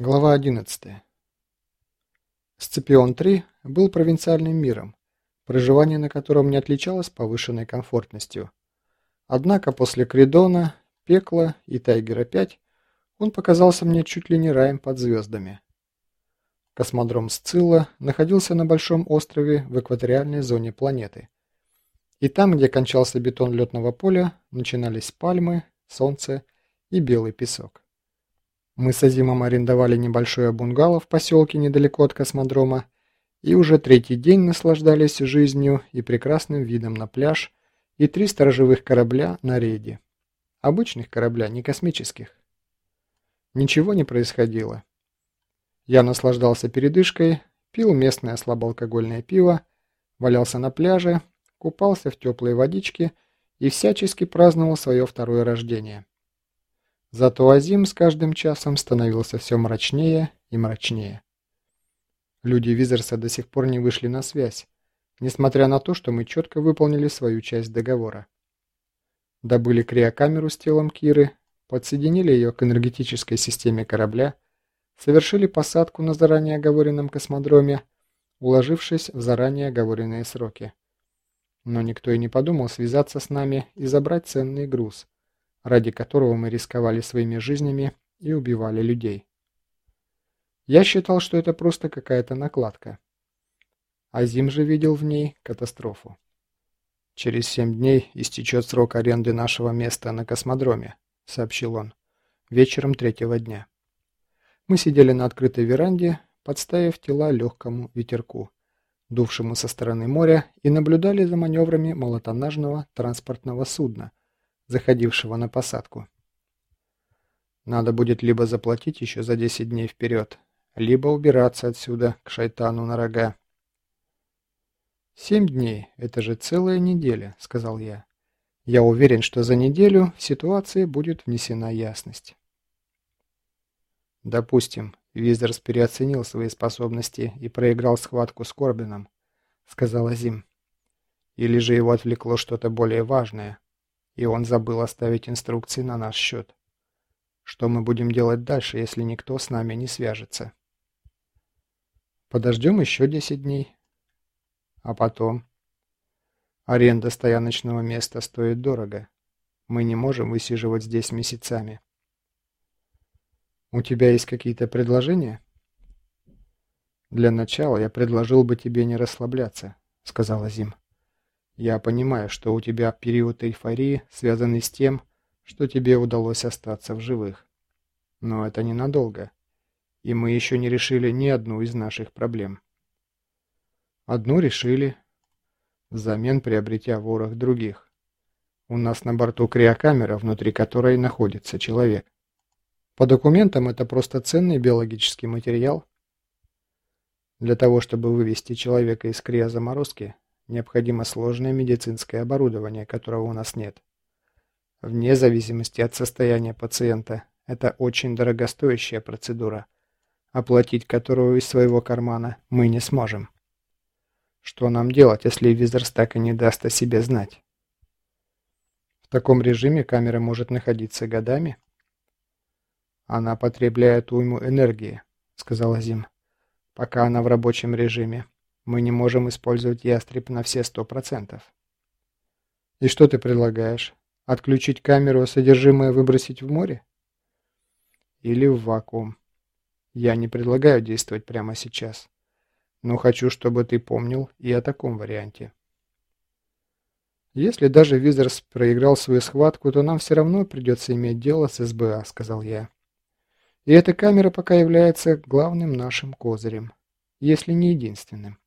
Глава 11. Сципион-3 был провинциальным миром, проживание на котором не отличалось повышенной комфортностью. Однако после Кридона, Пекла и Тайгера-5 он показался мне чуть ли не раем под звездами. Космодром Сцилла находился на большом острове в экваториальной зоне планеты. И там, где кончался бетон летного поля, начинались пальмы, солнце и белый песок. Мы с Азимом арендовали небольшое бунгало в поселке недалеко от космодрома и уже третий день наслаждались жизнью и прекрасным видом на пляж и три сторожевых корабля на рейде. Обычных корабля, не космических. Ничего не происходило. Я наслаждался передышкой, пил местное слабоалкогольное пиво, валялся на пляже, купался в теплой водичке и всячески праздновал свое второе рождение. Зато Азим с каждым часом становился все мрачнее и мрачнее. Люди Визерса до сих пор не вышли на связь, несмотря на то, что мы четко выполнили свою часть договора. Добыли криокамеру с телом Киры, подсоединили ее к энергетической системе корабля, совершили посадку на заранее оговоренном космодроме, уложившись в заранее оговоренные сроки. Но никто и не подумал связаться с нами и забрать ценный груз – ради которого мы рисковали своими жизнями и убивали людей. Я считал, что это просто какая-то накладка. Азим же видел в ней катастрофу. «Через семь дней истечет срок аренды нашего места на космодроме», — сообщил он, вечером третьего дня. Мы сидели на открытой веранде, подставив тела легкому ветерку, дувшему со стороны моря, и наблюдали за маневрами малотоннажного транспортного судна, заходившего на посадку. Надо будет либо заплатить еще за 10 дней вперед, либо убираться отсюда, к шайтану на рога. «Семь дней — это же целая неделя», — сказал я. «Я уверен, что за неделю в ситуации будет внесена ясность». «Допустим, Визерс переоценил свои способности и проиграл схватку с Корбином», — сказал Азим. «Или же его отвлекло что-то более важное» и он забыл оставить инструкции на наш счет. Что мы будем делать дальше, если никто с нами не свяжется? Подождем еще 10 дней. А потом? Аренда стояночного места стоит дорого. Мы не можем высиживать здесь месяцами. У тебя есть какие-то предложения? Для начала я предложил бы тебе не расслабляться, сказала Зим. Я понимаю, что у тебя период эйфории, связанный с тем, что тебе удалось остаться в живых. Но это ненадолго. И мы еще не решили ни одну из наших проблем. Одну решили, взамен приобретя ворох других. У нас на борту криокамера, внутри которой находится человек. По документам это просто ценный биологический материал. Для того, чтобы вывести человека из криозаморозки, необходимо сложное медицинское оборудование, которого у нас нет. Вне зависимости от состояния пациента, это очень дорогостоящая процедура, оплатить которую из своего кармана мы не сможем. Что нам делать, если Визерс так и не даст о себе знать? В таком режиме камера может находиться годами. Она потребляет уйму энергии, сказала Зим, пока она в рабочем режиме. Мы не можем использовать ястреб на все сто процентов. И что ты предлагаешь? Отключить камеру, содержимое выбросить в море? Или в вакуум? Я не предлагаю действовать прямо сейчас. Но хочу, чтобы ты помнил и о таком варианте. Если даже Визерс проиграл свою схватку, то нам все равно придется иметь дело с СБА, сказал я. И эта камера пока является главным нашим козырем, если не единственным.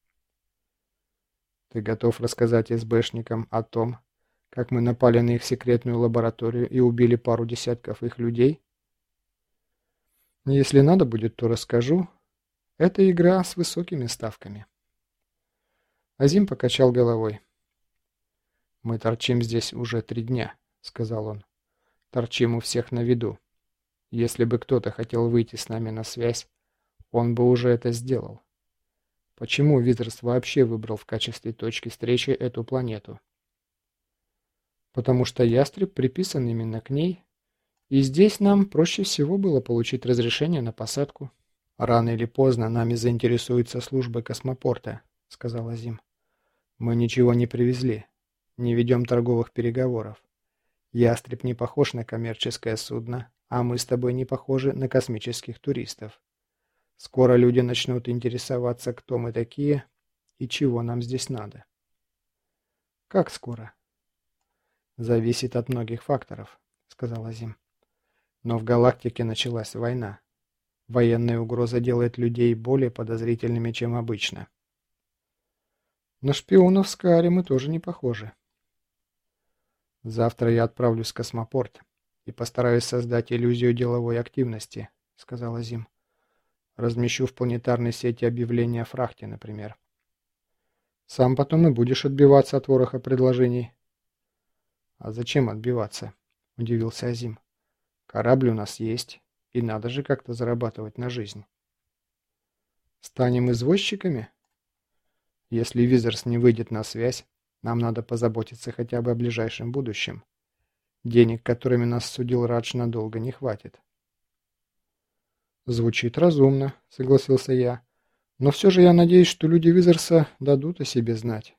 Ты готов рассказать СБшникам о том, как мы напали на их секретную лабораторию и убили пару десятков их людей? Если надо будет, то расскажу. Это игра с высокими ставками. Азим покачал головой. «Мы торчим здесь уже три дня», — сказал он. «Торчим у всех на виду. Если бы кто-то хотел выйти с нами на связь, он бы уже это сделал. Почему Визерс вообще выбрал в качестве точки встречи эту планету? Потому что ястреб приписан именно к ней, и здесь нам проще всего было получить разрешение на посадку. «Рано или поздно нами заинтересуется служба космопорта», — сказал Азим. «Мы ничего не привезли, не ведем торговых переговоров. Ястреб не похож на коммерческое судно, а мы с тобой не похожи на космических туристов. Скоро люди начнут интересоваться, кто мы такие и чего нам здесь надо». «Как скоро?» «Зависит от многих факторов», — сказал Азим. «Но в галактике началась война. Военная угроза делает людей более подозрительными, чем обычно. На шпионов с Каари мы тоже не похожи. Завтра я отправлюсь в космопорт и постараюсь создать иллюзию деловой активности, сказал Азим. Размещу в планетарной сети объявления о фрахте, например. Сам потом и будешь отбиваться от вороха предложений. А зачем отбиваться? Удивился Азим. Корабль у нас есть. И надо же как-то зарабатывать на жизнь. Станем извозчиками? Если Визерс не выйдет на связь, нам надо позаботиться хотя бы о ближайшем будущем. Денег, которыми нас судил Радж, надолго не хватит. Звучит разумно, согласился я. Но все же я надеюсь, что люди Визерса дадут о себе знать.